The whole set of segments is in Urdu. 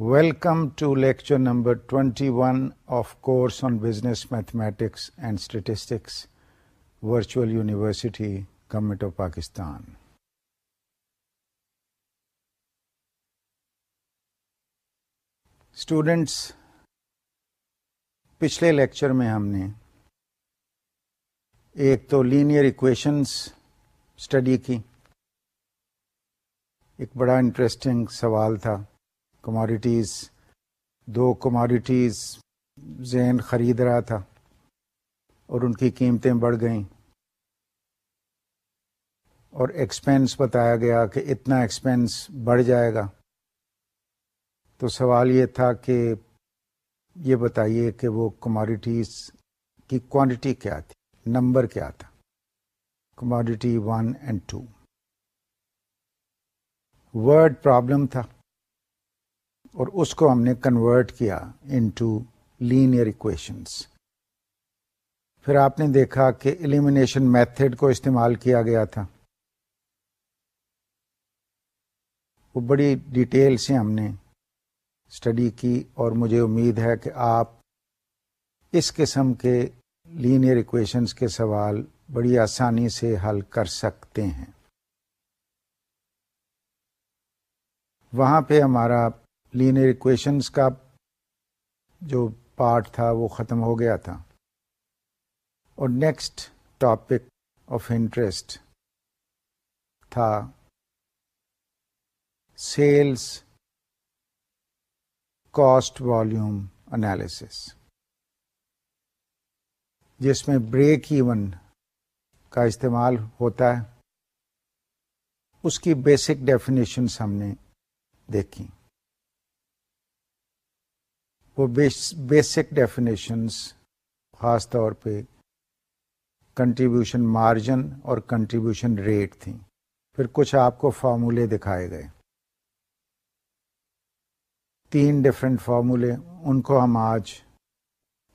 Welcome to lecture number twenty one of course on business mathematics and statistics virtual university government of Pakistan students پچھلے لیکچر میں ہم نے ایک تو لینئر اکویشنس اسٹڈی کی۔ ایک بڑا انٹرسٹنگ سوال تھا۔ کموڈیٹیز دو کموڈیٹیز زین خرید رہا تھا اور ان کی قیمتیں بڑھ گئیں۔ اور ایکسپینس بتایا گیا کہ اتنا ایکسپینس بڑھ جائے گا۔ تو سوال یہ تھا کہ یہ بتائیے کہ وہ کموڈیٹیز کی کوانٹٹی کیا تھی؟ نمبر کیا تھا؟ Commodity one and two word problem تھا۔ اور اس کو ہم نے کنورٹ کیا انٹو لینئر اکویشنس پھر آپ نے دیکھا کہ ایلیمینیشن میتھڈ کو استعمال کیا گیا تھا۔ وہ بڑی ڈیٹیل سے ہم نے اسٹڈی کی اور مجھے امید ہے کہ آپ اس قسم کے لینئر اکویشنس کے سوال بڑی آسانی سے حل کر سکتے ہیں۔ وہاں پہ ہمارا لینئر اکویشنس کا جو پارٹ تھا وہ ختم ہو گیا تھا۔ اور نیکسٹ ٹاپک آف انٹرسٹ تھا سیلس کاسٹ والیوم انالیس جس میں بریک ایون کا استعمال ہوتا ہے۔ اس کی بیسک ڈیفینیشنس ہم نے دیکھی وہ بیسک ڈیفینیشنس خاص طور پہ کنٹریبیوشن مارجن اور کنٹریبیوشن ریٹ تھیں۔ پھر کچھ آپ کو فارمولے دکھائے گئے۔ تین ڈفرینٹ فارمولے ان کو ہم آج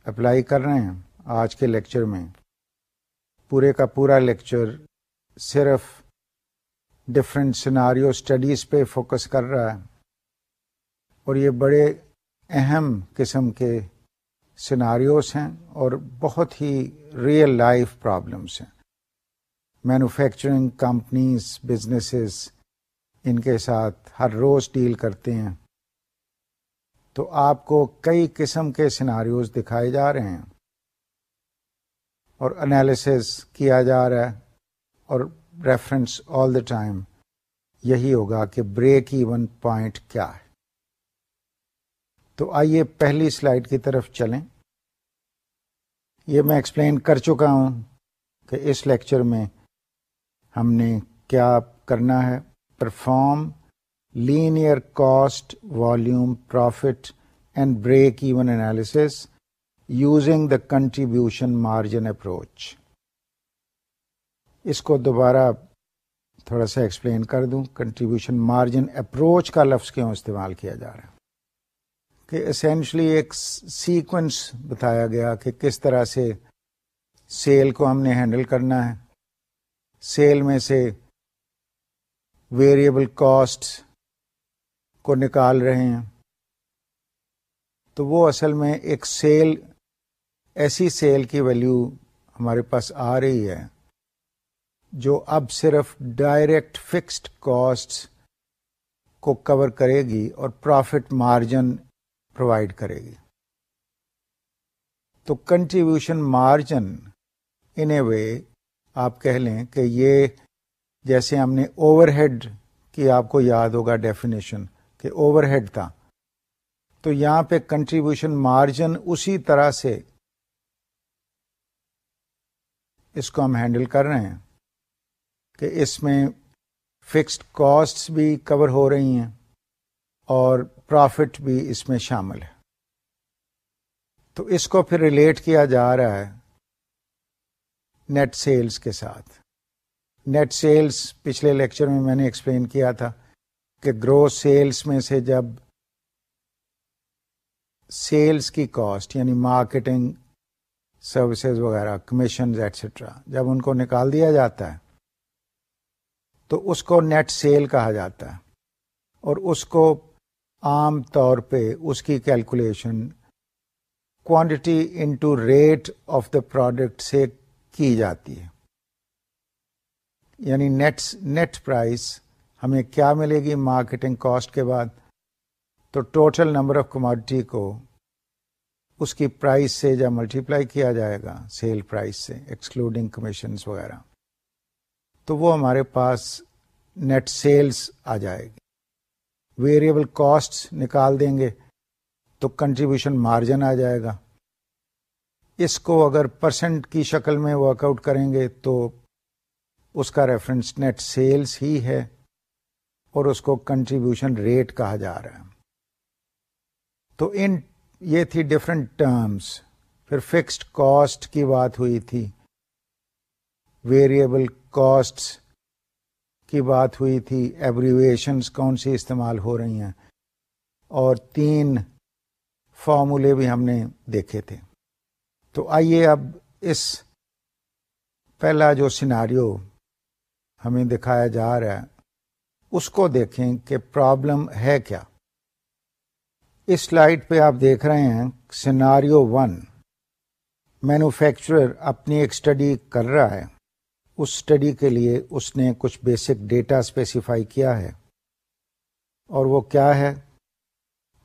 اپلائی کر رہے ہیں آج کے لیکچر میں۔ پورے کا پورا لیکچر صرف ڈفرینٹ سناریو اسٹڈیز پہ فوکس کر رہا ہے۔ اور یہ بڑے اہم قسم کے سناریوز ہیں اور بہت ہی ریئل لائف پرابلمس ہیں۔ مینوفیکچرنگ کمپنیز بزنسز ان کے ساتھ ہر روز ڈیل کرتے ہیں۔ تو آپ کو کئی قسم کے سیناریوز دکھائے جا رہے ہیں۔ اور انالیسز کیا جا رہا ہے اور ریفرنس آل دا ٹائم یہی ہوگا کہ بریک ایون پوائنٹ کیا ہے۔ تو آئیے پہلی سلائڈ کی طرف چلیں۔ یہ میں ایکسپلین کر چکا ہوں کہ اس لیکچر میں ہم نے کیا کرنا ہے۔ Perform linear cost volume profit and break even analysis using the contribution margin approach اس کو دوبارہ تھوڑا سا ایکسپلین کر دوں۔ کنٹریبیوشن مارجن اپروچ کا لفظ کیوں استعمال کیا جا رہا ہے؟ کہ اسینشلی ایک سیکوینس بتایا گیا کہ کس طرح سے سیل کو ہم نے ہینڈل کرنا ہے۔ سیل میں سے ویریبل کاسٹ کو نکال رہے ہیں۔ تو وہ اصل میں ایک سیل، ایسی سیل کی ویلیو ہمارے پاس آ رہی ہے جو اب صرف ڈائریکٹ فکسڈ کاسٹ کو کور کرے گی اور پروفٹ مارجن پرووائڈ کرے گی تو کنٹریبیوشن مارجن ان اے وے آپ کہہ لیں کہ یہ جیسے ہم نے اوور ہیڈ کی آپ کو یاد ہوگا ڈیفینیشن کہ اوور ہیڈ تھا تو یہاں پہ کنٹریبیوشن مارجن اسی طرح سے اس کو ہم ہینڈل کر رہے ہیں کہ اس میں فکسڈ کاسٹ بھی کور ہو رہی ہیں اور پروفٹ بھی اس میں شامل ہے۔ تو اس کو پھر ریلیٹ کیا جا رہا ہے نیٹ سیلز کے ساتھ۔ نیٹ سیلز پچھلے لیکچر میں میں نے ایکسپلین کیا تھا کہ گروس سیلس میں سے جب سیلس کی کاسٹ یعنی مارکیٹنگ سروسز وغیرہ کمیشن ایٹسٹرا جب ان کو نکال دیا جاتا ہے، تو اس کو نیٹ سیل کہا جاتا ہے اور اس کو عام طور پہ اس کی calculation quantity into rate of the product سے کی جاتی ہے۔ یعنی نیٹ نیٹ پرائز ہمیں کیا ملے گی مارکیٹنگ کاسٹ کے بعد؟ تو ٹوٹل نمبر آف کموڈٹی کو اس کی پرائز سے جب ملٹیپلائی کیا جائے گا سیل پرائز سے ایکسکلوڈنگ کمیشنز وغیرہ، تو وہ ہمارے پاس نیٹ سیلز آ جائے گی۔ ویریبل کاسٹ نکال دیں گے تو کنٹریبیوشن مارجن آ جائے گا۔ اس کو اگر پرسنٹ کی شکل میں ورک آؤٹ کریں گے تو اس کا ریفرنس نیٹ سیلز ہی ہے اور اس کو کنٹریبیوشن ریٹ کہا جا رہا ہے۔ تو ان یہ تھی ڈفرنٹ ٹرمز پھر فکسڈ کاسٹ کی بات ہوئی تھی۔ ویریبل کاسٹ کی بات ہوئی تھی ایبریویشنس کون سی استعمال ہو رہی ہیں؟ اور تین فارمولے بھی ہم نے دیکھے تھے۔ تو آئیے اب اس پہلا جو سیناریو ہمیں دکھایا جا رہا ہے، اس کو دیکھیں کہ پرابلم ہے کیا۔ اس سلائڈ پہ آپ دیکھ رہے ہیں سیناریو ون مینوفیکچرر اپنی ایک اسٹڈی کر رہا ہے۔ اس اسٹڈی کے لیے اس نے کچھ بیسک ڈیٹا اسپیسیفائی کیا ہے۔ اور وہ کیا ہے؟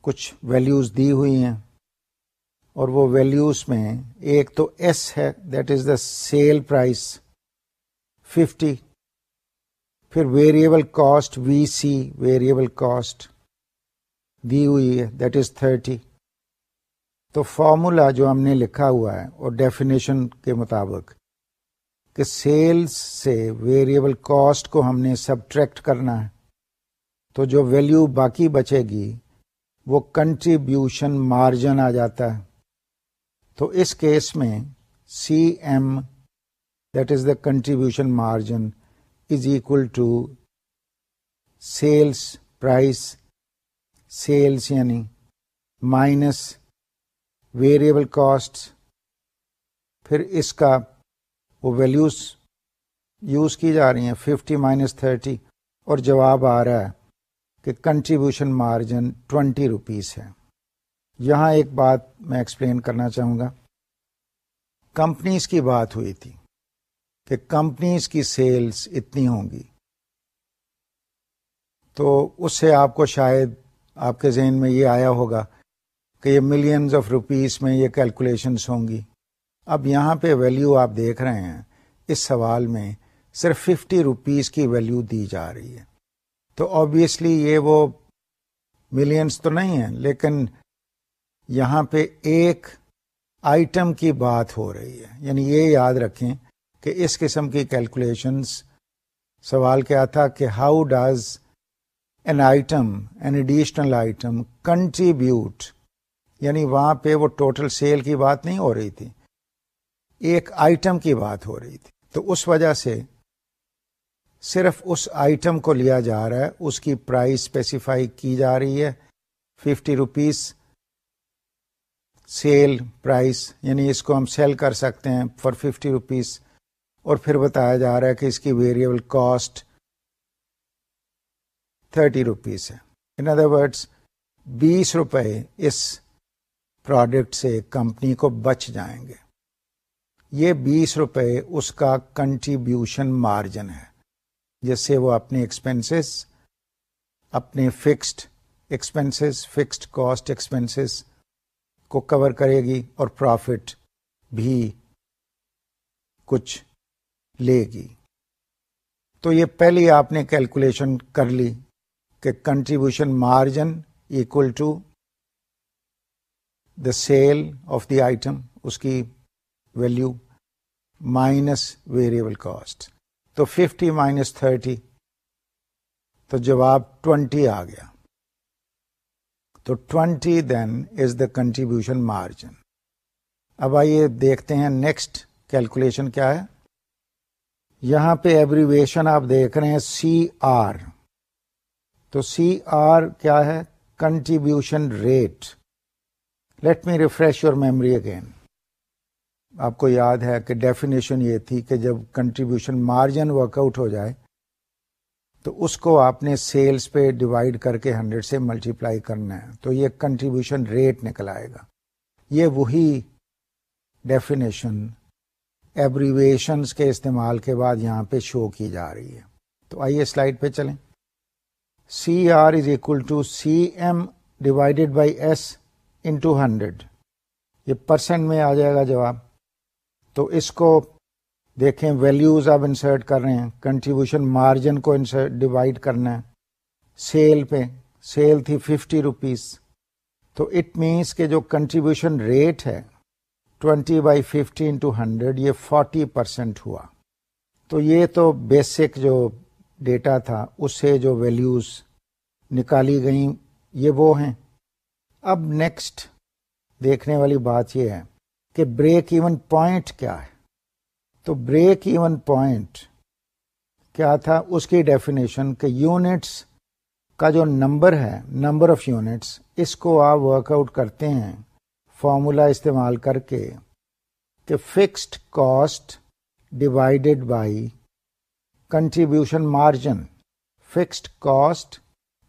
کچھ ویلیوز دی ہوئی ہیں۔ اور وہ ویلیوز میں ایک تو ایس ہے that is the sale price fifty پھر variable cost V C variable cost دی ہوئی ہے دیٹ از تھرٹی تو فارمولا جو ہم نے لکھا ہوا ہے، اور ڈیفینیشن کے مطابق۔ کہ سیلز سے ویریبل کاسٹ کو ہم نے سبٹریکٹ کرنا ہے۔ تو جو ویلیو باقی بچے گی، وہ کنٹریبیوشن مارجن آ جاتا ہے۔ تو اس کیس میں C M that is the contribution margin is equal to sales price sales یعنی مائنس ویریبل کاسٹ پھر اس کا وہ ویلیوز یوز کی جا رہی ہیں ففٹی مائنس تھرٹی اور جواب آ رہا ہے کہ کنٹریبیوشن مارجن ٹوینٹی روپیز ہے۔ یہاں ایک بات میں ایکسپلین کرنا چاہوں گا۔ کمپنیز کی بات ہوئی تھی کہ کمپنیز کی سیلز اتنی ہوں گی۔ تو اس سے آپ کو شاید آپ کے ذہن میں یہ آیا ہوگا کہ یہ ملینز آف روپیز میں یہ کیلکولیشنس ہوں گی۔ اب یہاں پہ ویلیو آپ دیکھ رہے ہیں، اس سوال میں صرف ففٹی روپیز کی ویلیو دی جا رہی ہے۔ تو آبیسلی یہ وہ ملینز تو نہیں ہیں، لیکن یہاں پہ ایک آئٹم کی بات ہو رہی ہے۔ یعنی یہ یاد رکھیں کہ اس قسم کی کیلکولیشنس سوال کیا تھا کہ how does an item an additional item contribute یعنی وہاں پہ وہ ٹوٹل سیل کی بات نہیں ہو رہی تھی۔ ایک آئٹم کی بات ہو رہی تھی۔ تو اس وجہ سے صرف اس آئٹم کو لیا جا رہا ہے، اس کی پرائز اسپیسیفائی کی جا رہی ہے۔ ففٹی روپیز سیل پرائز یعنی اس کو ہم سیل کر سکتے ہیں فار ففٹی روپیز اور پھر بتایا جا رہا ہے کہ اس کی ویریبل کاسٹ تھرٹی روپیز ہے۔ ان ادر ورڈس بیس روپے اس پروڈکٹ سے کمپنی کو بچ جائیں گے۔ یہ بیس روپے اس کا کنٹریبیوشن مارجن ہے، جس سے وہ اپنے ایکسپینسز اپنے fixed expenses fixed cost expenses کو کور کرے گی اور پروفٹ بھی کچھ لے گی۔ تو یہ پہلی آپ نے کیلکولیشن کر لی کہ contribution margin equal to the sale of the item اس کی ویلو مائنس ویریبل کاسٹ تو ففٹی مائنس تھرٹی تو جواب ٹوینٹی آ گیا. تو twenty then is the contribution margin اب آئیے دیکھتے ہیں نیکسٹ کیلکولیشن کیا ہے. یہاں پہ ایبریویشن آپ دیکھ رہے ہیں سی آر تو سی آر کیا ہے؟ Contribution rate let me refresh your memory again آپ کو یاد ہے کہ ڈیفینیشن یہ تھی کہ جب کنٹریبیوشن مارجن ورک آؤٹ ہو جائے، تو اس کو آپ نے سیلز پہ ڈیوائڈ کر کے ہنڈریڈ سے ملٹیپلائی کرنا ہے، تو یہ کنٹریبیوشن ریٹ نکل آئے گا۔ یہ وہی ڈیفینیشن ایبریویشنس کے استعمال کے بعد یہاں پہ شو کی جا رہی ہے۔ تو آئیے سلائڈ پہ چلیں۔ C R is equal to C M divided by S into hundred یہ پرسینٹ میں آ جائے گا جواب۔ تو اس کو دیکھیں ویلیوز آپ انسرٹ کر رہے ہیں۔ کنٹریبیوشن مارجن کو انسرٹ ڈیوائڈ کرنا ہے۔ سیل پہ سیل تھی ففٹی روپیز تو اٹ مینس کہ جو کنٹریبیوشن ریٹ ہے twenty by fifteen to hundred یہ فورٹی پرسینٹ ہوا۔ تو یہ تو بیسک جو ڈیٹا تھا، اس سے جو ویلیوز نکالی گئیں، یہ وہ ہیں۔ اب نیکسٹ دیکھنے والی بات یہ ہے۔ کہ بریک ایون پوائنٹ کیا ہے۔ تو بریک ایون پوائنٹ کیا تھا؟ اس کی ڈیفینیشن کہ یونٹس کا جو نمبر ہے نمبر آف یونٹس اس کو آپ ورک آؤٹ کرتے ہیں فارمولا استعمال کر کے کہ fixed cost divided by contribution margin fixed cost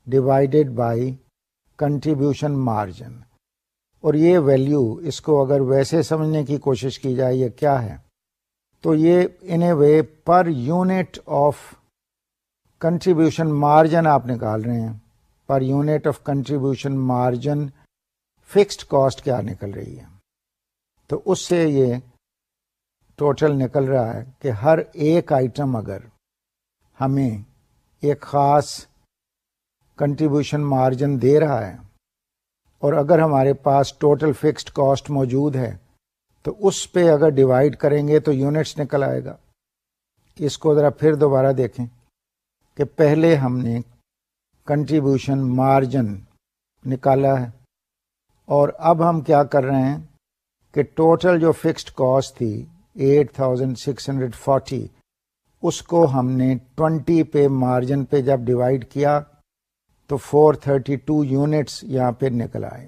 divided by contribution margin اور یہ ویلیو اس کو اگر ویسے سمجھنے کی کوشش کی جائے یہ کیا ہے؟ تو یہ in a way per unit of contribution margin آپ نکال رہے ہیں۔ Per unit of contribution margin fixed cost کیا نکل رہی ہے؟ تو اس سے یہ ٹوٹل نکل رہا ہے کہ ہر ایک آئٹم اگر ہمیں ایک خاص کنٹریبیوشن مارجن دے رہا ہے اور اگر ہمارے پاس ٹوٹل فکسڈ کاسٹ موجود ہے، تو اس پہ اگر ڈیوائڈ کریں گے تو یونٹس نکل آئے گا۔ اس کو ذرا پھر دوبارہ دیکھیں کہ پہلے ہم نے کنٹریبیوشن مارجن نکالا ہے۔ اور اب ہم کیا کر رہے ہیں کہ ٹوٹل جو فکسڈ کاسٹ تھی eight thousand six hundred forty اس کو ہم نے ٹوینٹی پہ مارجن پہ جب ڈیوائڈ کیا تو فور تھرٹی ٹو یونٹس یہاں پہ نکل آئے۔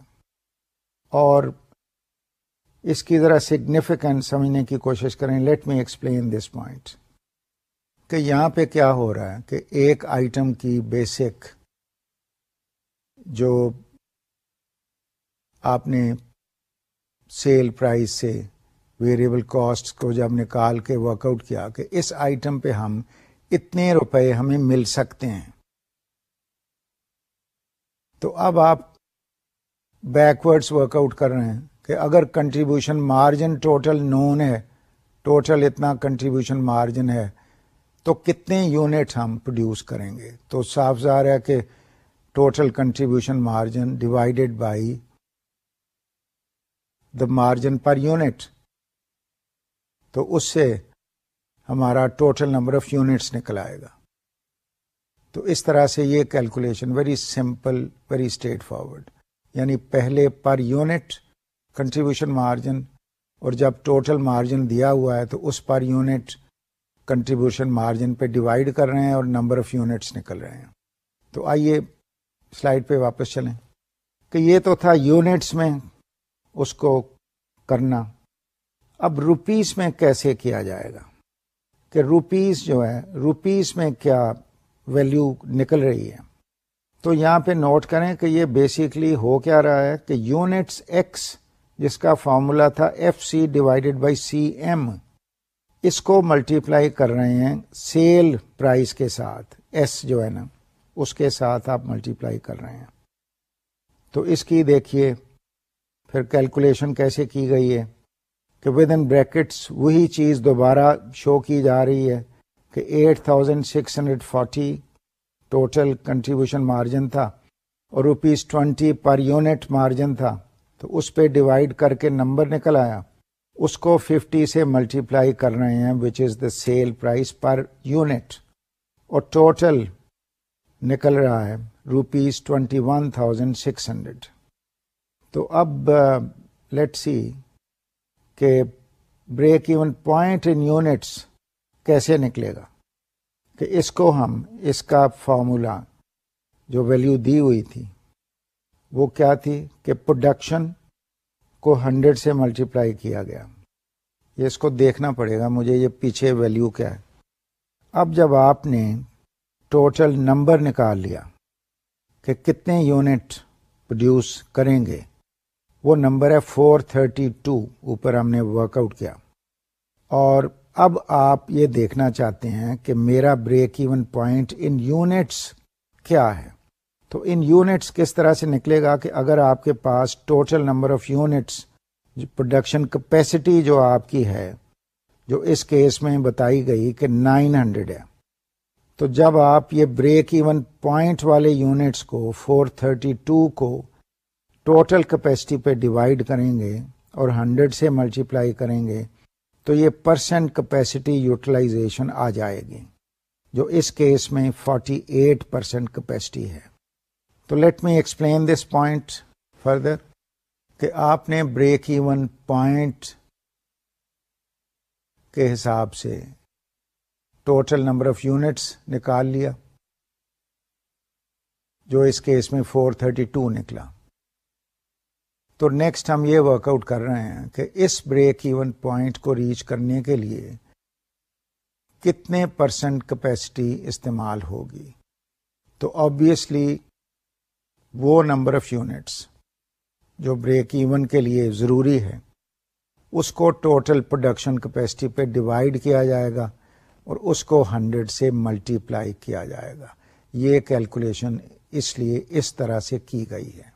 اور اس کی ذرا سگنیفیکینٹ سمجھنے کی کوشش کریں۔ Let me explain this point کہ یہاں پہ کیا ہو رہا ہے کہ ایک آئٹم کی بیسک جو آپ نے سیل پرائز سے ویریبل کاسٹ کو جب نکال کے ورک آؤٹ کیا کہ اس آئٹم پہ ہم اتنے روپے ہمیں مل سکتے ہیں۔ تو اب آپ بیکورڈس ورک آؤٹ کر رہے ہیں کہ اگر کنٹریبیوشن مارجن ٹوٹل نون ہے ٹوٹل اتنا کنٹریبیوشن مارجن ہے، تو کتنے یونٹ ہم پروڈیوس کریں گے؟ تو صاف ظاہر ہے کہ total contribution margin divided by the margin per unit تو اس سے ہمارا ٹوٹل نمبر آف یونٹس نکل آئے گا۔ تو اس طرح سے یہ calculation very simple very straightforward یعنی پہلے پر یونٹ کنٹریبیوشن مارجن اور جب ٹوٹل مارجن دیا ہوا ہے تو اس پر یونٹ کنٹریبیوشن مارجن پہ ڈیوائڈ کر رہے ہیں اور نمبر آف یونٹس نکل رہے ہیں۔ تو آئیے سلائڈ پہ واپس چلیں۔ کہ یہ تو تھا یونٹس میں اس کو کرنا۔ اب روپیز میں کیسے کیا جائے گا؟ کہ روپیز جو ہے روپیز میں کیا ویلیو نکل رہی ہے۔ تو یہاں پہ نوٹ کریں کہ یہ بیسکلی ہو کیا رہا ہے کہ یونٹس ایکس جس کا فارمولا تھا F C divided by C M اس کو ملٹیپلائی کر رہے ہیں سیل پرائز کے ساتھ ایس جو ہے نا، اس کے ساتھ آپ ملٹیپلائی کر رہے ہیں۔ تو اس کی دیکھیے، پھر کیلکولیشن کیسے کی گئی ہے کہ ود ان بریکٹس وہی چیز دوبارہ شو کی جا رہی ہے۔ کہ eight thousand six hundred forty total contribution margin تھا اور rupees twenty per unit margin تھا تو اس پہ ڈیوائڈ کر کے نمبر نکل آیا۔ اس کو ففٹی سے ملٹیپلائی کر رہے ہیں which is the sale price per unit اور ٹوٹل نکل رہا ہے rupees twenty one thousand six hundred تو اب لیٹ سی کہ break even point in units کیسے نکلے گا؟ کہ اس کو ہم، اس کا فارمولا جو ویلیو دی ہوئی تھی، وہ کیا تھی؟ کہ پروڈکشن کو ہنڈریڈ سے ملٹیپلائی کیا گیا۔ یہ اس کو دیکھنا پڑے گا، مجھے یہ پیچھے ویلیو کیا ہے۔ اب جب آپ نے ٹوٹل نمبر نکال لیا کہ کتنے یونٹ پروڈیوس کریں گے، وہ نمبر ہے فور تھرٹی ٹو اوپر ہم نے ورک آؤٹ کیا۔ اور اب آپ یہ دیکھنا چاہتے ہیں کہ میرا break even point in units کیا ہے۔ تو ان یونٹس کس طرح سے نکلے گا کہ اگر آپ کے پاس total number of units production capacity جو آپ کی ہے، جو اس کیس میں بتائی گئی کہ نائن ہنڈریڈ ہے، تو جب آپ یہ بریک ایون پوائنٹ والے یونٹس کو فور تھرٹی ٹو کو ٹوٹل کیپیسٹی پہ ڈیوائڈ کریں گے اور ہنڈریڈ سے ملٹیپلائی کریں گے تو یہ پرسنٹ کیپیسٹی یوٹیلائزیشن آ جائے گی، جو اس کیس میں فورٹی ایٹ پرسینٹ کیپیسٹی ہے۔ تو let me explain this point further کہ آپ نے بریک ایون پوائنٹ کے حساب سے ٹوٹل نمبر آف یونٹس نکال لیا، جو اس کیس میں فور تھرٹی ٹو نکلا۔ تو نیکسٹ ہم یہ ورک آؤٹ کر رہے ہیں کہ اس بریک ایون پوائنٹ کو ریچ کرنے کے لیے کتنے پرسنٹ کیپیسٹی استعمال ہوگی؟ تو آبیسلی وہ نمبر آف یونٹس جو بریک ایون کے لیے ضروری ہے، اس کو ٹوٹل پروڈکشن کیپیسٹی پہ ڈیوائڈ کیا جائے گا اور اس کو ہنڈریڈ سے ملٹی پلائی کیا جائے گا۔ یہ کیلکولیشن اس لیے اس طرح سے کی گئی ہے۔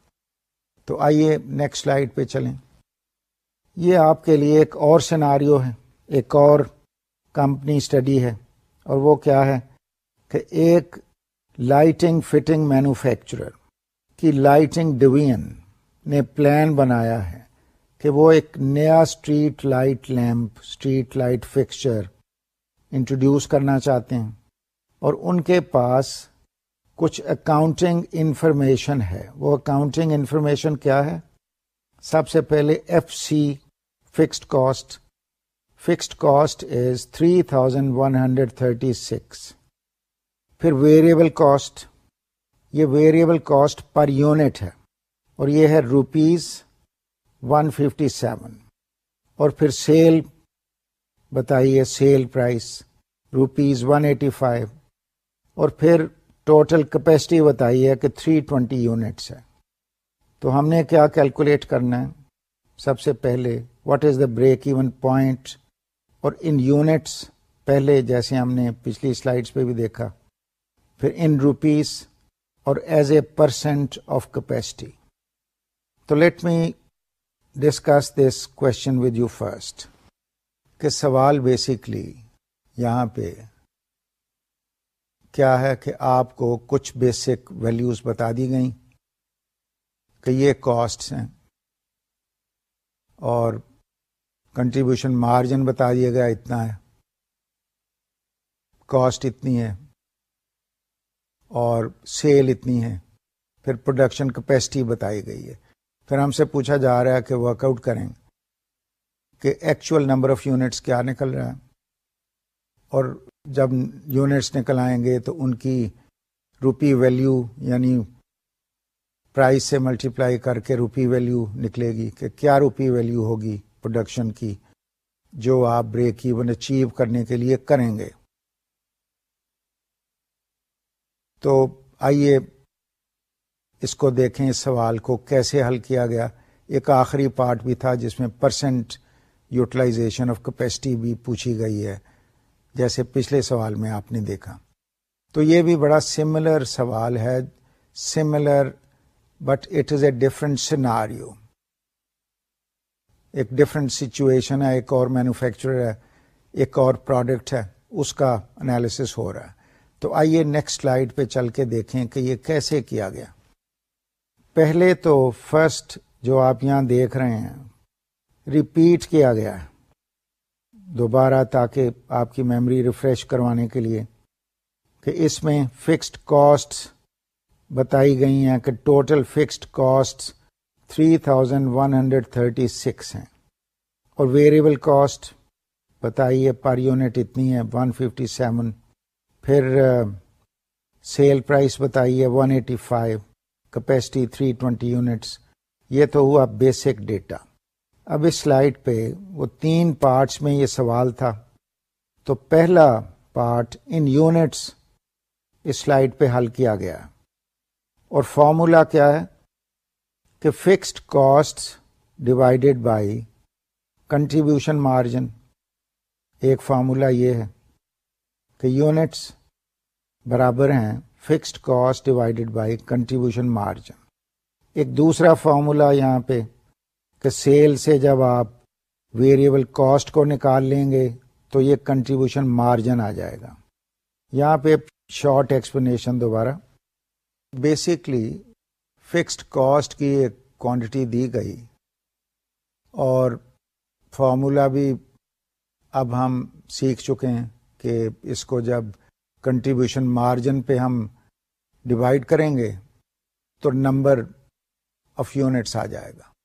تو آئیے نیکسٹ سلائڈ پہ چلیں۔ یہ آپ کے لیے ایک اور سیناریو ہے، ایک اور کمپنی اسٹڈی ہے۔ اور وہ کیا ہے کہ ایک لائٹنگ فٹنگ مینوفیکچرر کی لائٹنگ ڈویژن نے پلان بنایا ہے کہ وہ ایک نیا street light lamp street light fixture introduce کرنا چاہتے ہیں۔ اور ان کے پاس کچھ اکاؤنٹنگ انفارمیشن ہے۔ وہ اکاؤنٹنگ انفارمیشن کیا ہے؟ سب سے پہلے F C fixed cost fixed cost is three thousand one hundred thirty six پھر ویریبل کاسٹ یہ ویریبل کاسٹ پر یونٹ ہے اور یہ ہے روپیز ون ففٹی سیون اور پھر سیل بتائیے sale price rupees one eighty five اور پھر ٹوٹل کیپیسٹی بتائیے کہ تھری ٹوینٹی یونٹس ہے۔ تو ہم نے کیا کیلکولیٹ کرنا ہے؟ سب سے پہلے what is the break even point اور ان یونٹس پہلے جیسے ہم نے پچھلی سلائڈس پہ بھی دیکھا۔ پھر ان روپیز اور as a percent of capacity تو let me discuss this question with you first کہ سوال بیسکلی یہاں پہ کیا ہے کہ آپ کو کچھ بیسک ویلیوز بتا دی گئیں کہ یہ کاسٹ ہیں اور کنٹریبیوشن مارجن بتا دیا گیا اتنا ہے۔ کاسٹ اتنی ہے اور سیل اتنی ہے۔ پھر پروڈکشن کیپیسٹی بتائی گئی ہے۔ پھر ہم سے پوچھا جا رہا ہے کہ ورک آؤٹ کریں کہ ایکچوئل نمبر آف یونٹس کیا نکل رہا ہے اور جب یونٹس نکل آئیں گے تو ان کی روپی ویلیو یعنی پرائز سے ملٹیپلائی کر کے روپی ویلیو نکلے گی کہ کیا روپی ویلیو ہوگی پروڈکشن کی جو آپ بریک ایون اچیو کرنے کے لیے کریں گے۔ تو آئیے اس کو دیکھیں، اس سوال کو کیسے حل کیا گیا۔ ایک آخری پارٹ بھی تھا جس میں پرسنٹ یوٹیلائزیشن آف کیپیسٹی بھی پوچھی گئی ہے۔ جیسے پچھلے سوال میں آپ نے دیکھا۔ تو یہ بھی بڑا سملر سوال ہے similar but it is a different scenario ایک ڈفرنٹ سچویشن ہے، ایک اور مینوفیکچرر ہے، ایک اور پروڈکٹ ہے، اس کا انالیس ہو رہا ہے۔ تو آئیے نیکسٹ سلائڈ پہ چل کے دیکھیں کہ یہ کیسے کیا گیا۔ پہلے تو فرسٹ جو آپ یہاں دیکھ رہے ہیں ریپیٹ کیا گیا ہے۔ دوبارہ تاکہ آپ کی میموری ریفریش کروانے کے لیے کہ اس میں فکسڈ کاسٹ بتائی گئی ہیں کہ total fixed cost three thousand one hundred thirty six ہیں اور ویریبل کاسٹ بتائیے پر یونٹ اتنی ہے ون ففٹی سیون پھر سیل پرائس بتائیے one eighty five capacity 320 units یہ تو ہوا بیسک ڈیٹا اب اس سلائڈ پہ وہ تین پارٹس میں یہ سوال تھا۔ تو پہلا پارٹ ان یونٹس اس سلائڈ پہ حل کیا گیا۔ اور فارمولا کیا ہے؟ کہ fixed cost divided by contribution margin. ایک فارمولا یہ ہے کہ یونٹس برابر ہیں fixed cost divided by contribution margin. ایک دوسرا فارمولا یہاں پہ کہ سیل سے جب آپ ویریبل کاسٹ کو نکال لیں گے تو یہ کنٹریبیوشن مارجن آ جائے گا۔ یہاں پہ شارٹ ایکسپلینیشن دوبارہ۔ بیسکلی فکسڈ کاسٹ کی ایک کوانٹٹی دی گئی۔ اور فارمولا بھی اب ہم سیکھ چکے ہیں کہ اس کو جب کنٹریبیوشن مارجن پہ ہم ڈیوائڈ کریں گے تو نمبر آف یونٹس آ جائے گا۔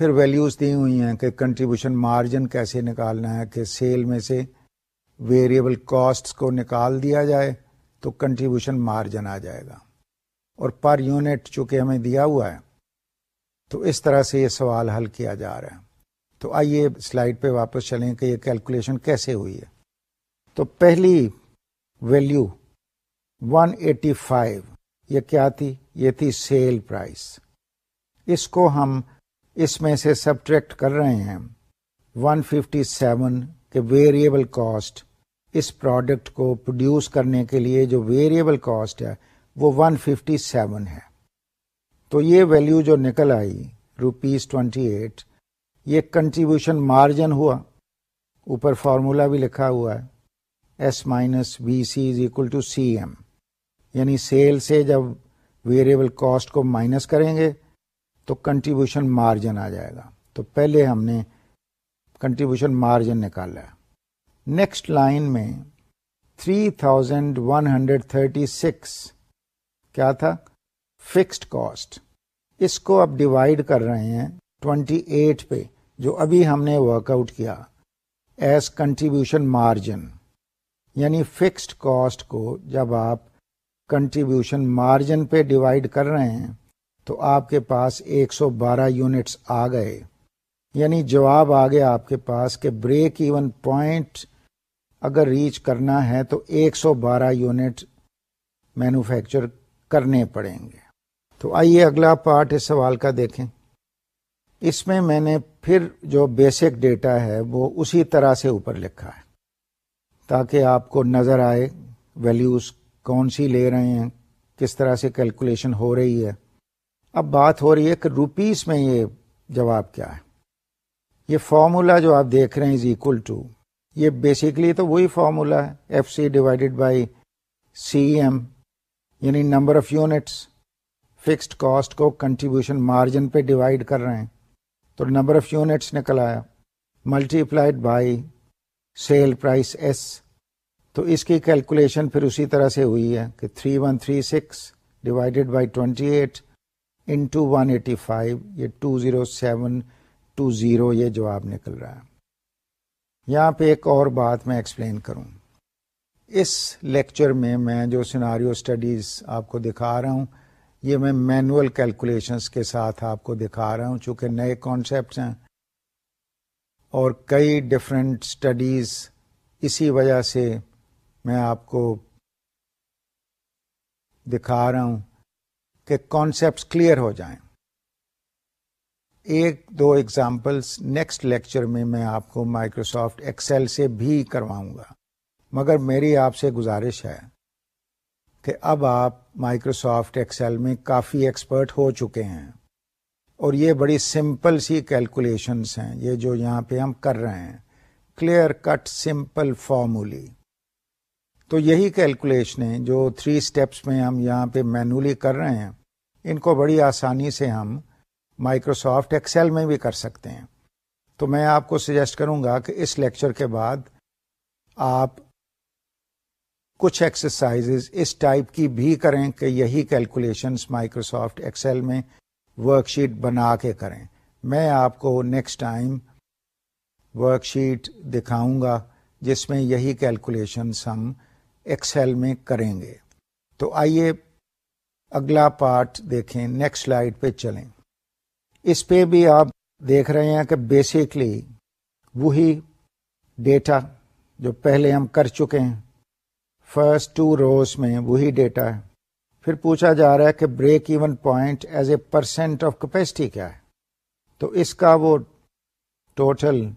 پھر ویلیوز دی ہوئی ہیں کہ کنٹریبیوشن مارجن کیسے نکالنا ہے، کہ سیل میں سے ویریبل کاسٹ کو نکال دیا جائے تو کنٹریبیوشن مارجن آ جائے گا۔ اور پر یونٹ چونکہ ہمیں دیا ہوا ہے، تو اس طرح سے یہ سوال حل کیا جا رہا ہے۔ تو آئیے سلائڈ پہ واپس چلیں کہ یہ کیلکولیشن کیسے ہوئی ہے۔ تو پہلی ویلیو 185 یہ کیا تھی؟ یہ تھی سیل پرائس اس کو ہم اس میں سے سبٹریکٹ کر رہے ہیں۔ 157 کہ ویریبل کاسٹ اس پروڈکٹ کو پروڈیوس کرنے کے لیے جو ویریبل کاسٹ ہے وہ 157 ہے۔ تو یہ ویلیو جو نکل آئی روپیز 28 یہ کنٹریبیوشن مارجن ہوا۔ اوپر فارمولا بھی لکھا ہوا ہے۔ S minus B C is equal to C M یعنی سیل سے جب ویریبل کاسٹ کو مائنس کریں گے تو کنٹریبیوشن مارجن آ جائے گا۔ تو پہلے ہم نے کنٹریبیوشن مارجن نکالا نیکسٹ لائن میں three thousand one hundred thirty six کیا تھا؟ فکسڈ کاسٹ اس کو اب ڈیوائڈ کر رہے ہیں ٹوینٹی ایٹ پہ، جو ابھی ہم نے ورک آؤٹ کیا ایز کنٹریبیوشن مارجن یعنی فکسڈ کاسٹ کو جب آپ کنٹریبیوشن مارجن پہ ڈیوائڈ کر رہے ہیں تو آپ کے پاس ایک سو بارہ یونٹس آ گئے۔ یعنی جواب آ گیا آپ کے پاس کہ بریک ایون پوائنٹ اگر ریچ کرنا ہے تو ایک سو بارہ یونٹ مینوفیکچر کرنے پڑیں گے۔ تو آئیے اگلا پارٹ اس سوال کا دیکھیں۔ اس میں میں نے پھر جو بیسک ڈیٹا ہے وہ اسی طرح سے اوپر لکھا ہے۔ تاکہ آپ کو نظر آئے ویلیوز کون سی لے رہے ہیں، کس طرح سے کیلکولیشن ہو رہی ہے۔ اب بات ہو رہی ہے کہ روپیز میں یہ جواب کیا ہے۔ یہ فارمولا جو آپ دیکھ رہے ہیں از اکول ٹو یہ بیسکلی تو وہی فارمولا ہے۔ F C divided by C M یعنی number of units fixed cost کو کنٹریبیوشن مارجن پہ ڈیوائڈ کر رہے ہیں۔ تو نمبر آف یونٹس نکل آیا۔ Multiplied by sale price S تو اس کی کیلکولیشن پھر اسی طرح سے ہوئی ہے کہ three one three six divided by twenty eight into one eighty five, یہ two zero seven two zero یہ جواب نکل رہا ہے۔ یہاں پہ ایک اور بات میں ایکسپلین کروں۔ اس لیکچر میں میں جو سیناریو اسٹڈیز آپ کو دکھا رہا ہوں، یہ میں مینوئل کیلکولیشنس کے ساتھ آپ کو دکھا رہا ہوں، چونکہ نئے کانسیپٹس ہیں۔ اور کئی ڈفرینٹ اسٹڈیز اسی وجہ سے میں آپ کو دکھا رہا ہوں۔ کہ کانسیپٹس کلیئر ہو جائیں۔ ایک دو ایگزامپلس نیکسٹ لیکچر میں میں آپ کو مائکروسافٹ ایکسل سے بھی کرواؤں گا۔ مگر میری آپ سے گزارش ہے کہ اب آپ مائکروسافٹ ایکسل میں کافی ایکسپرٹ ہو چکے ہیں۔ اور یہ بڑی سمپل سی کیلکولیشنس ہیں۔ یہ جو یہاں پہ ہم کر رہے ہیں۔ کلیئر کٹ سمپل فارمولی تو یہی کیلکولیشنیں جو تھری اسٹیپس میں ہم یہاں پہ مینولی کر رہے ہیں۔ ان کو بڑی آسانی سے ہم مائکروسافٹ ایکسل میں بھی کر سکتے ہیں۔ تو میں آپ کو سجیسٹ کروں گا کہ اس لیکچر کے بعد آپ کچھ ایکسرسائز اس ٹائپ کی بھی کریں کہ یہی کیلکولیشنس مائکروسافٹ ایکسل میں ورک شیٹ بنا کے کریں۔ میں آپ کو نیکسٹ ٹائم ورک شیٹ دکھاؤں گا جس میں یہی کیلکولیشنس ہم ایکسل میں کریں گے۔ تو آئیے اگلا پارٹ دیکھیں نیکسٹ سلائڈ پہ چلیں۔ اس پہ بھی آپ دیکھ رہے ہیں کہ بیسکلی وہی ڈیٹا جو پہلے ہم کر چکے ہیں فرسٹ ٹو روز میں وہی ڈیٹا ہے۔ پھر پوچھا جا رہا ہے کہ break even point as a percent of capacity کیا ہے۔ تو اس کا وہ ٹوٹل